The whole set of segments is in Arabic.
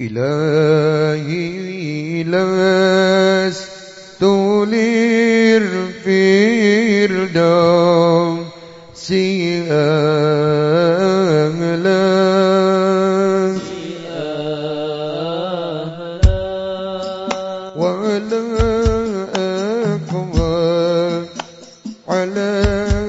إلهي لست للفردوس أهلا ولا أقوى على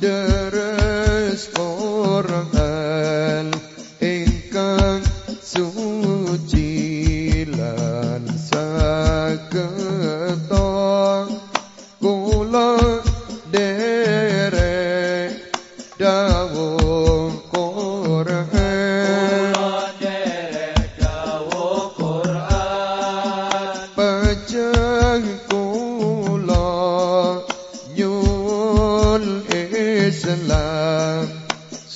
de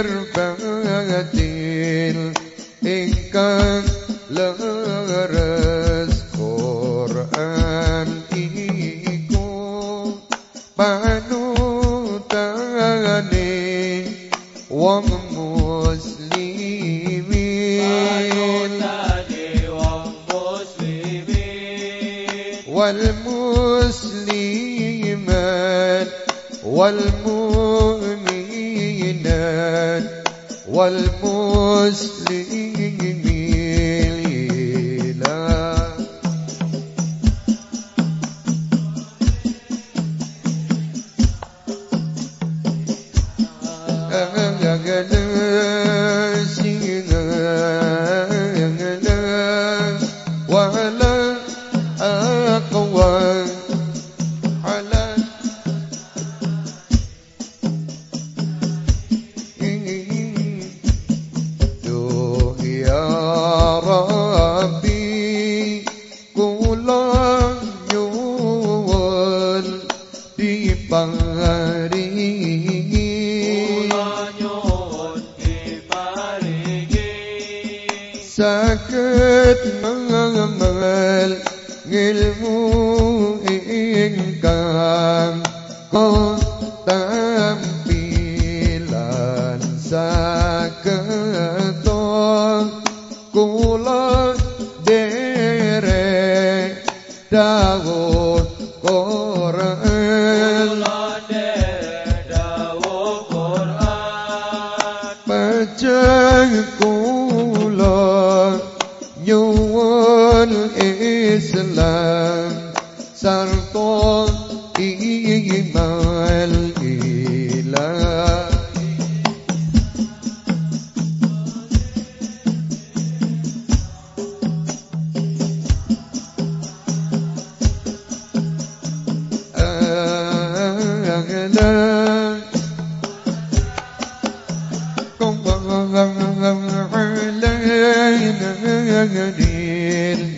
berbatil ingkang leres Quran iku panutane wong muslimin panutane wong muslimin wal muslimat wal mu'min المؤمنات والمسلمين. وعلى Rabbi kulang nyuwun diparingi kulang nyuwun diparingi saged mangamel ngilmu ingkang kon dawuh Quran. Pajeng kula nyuwun Islam. Sarta iman. جديد.